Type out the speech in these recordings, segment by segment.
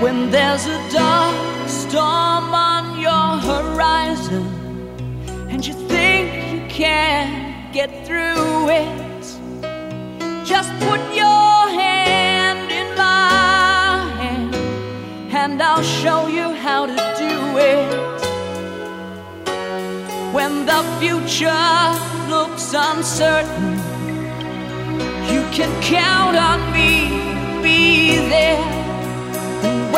When there's a dark storm on your horizon and you think you can't get through it, just put your hand in mine and I'll show you how to do it. When the future looks uncertain, you can count on me, be there Wait.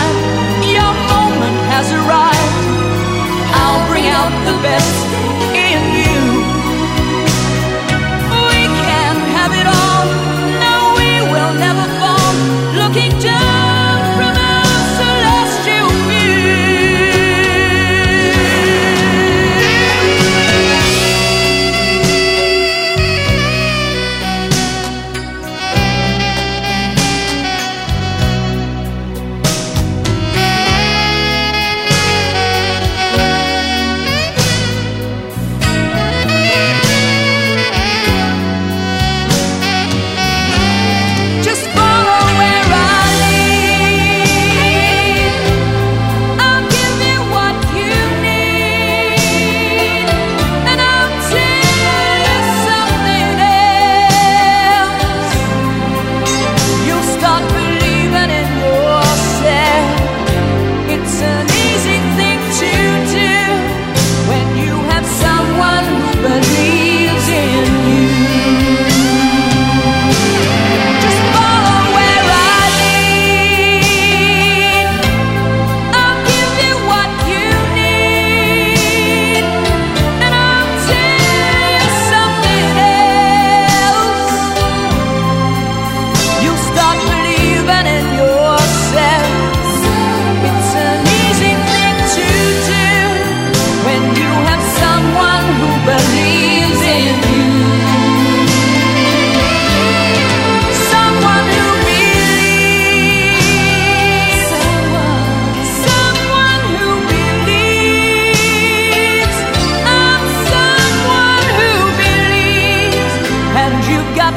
best.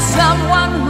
someone